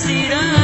será.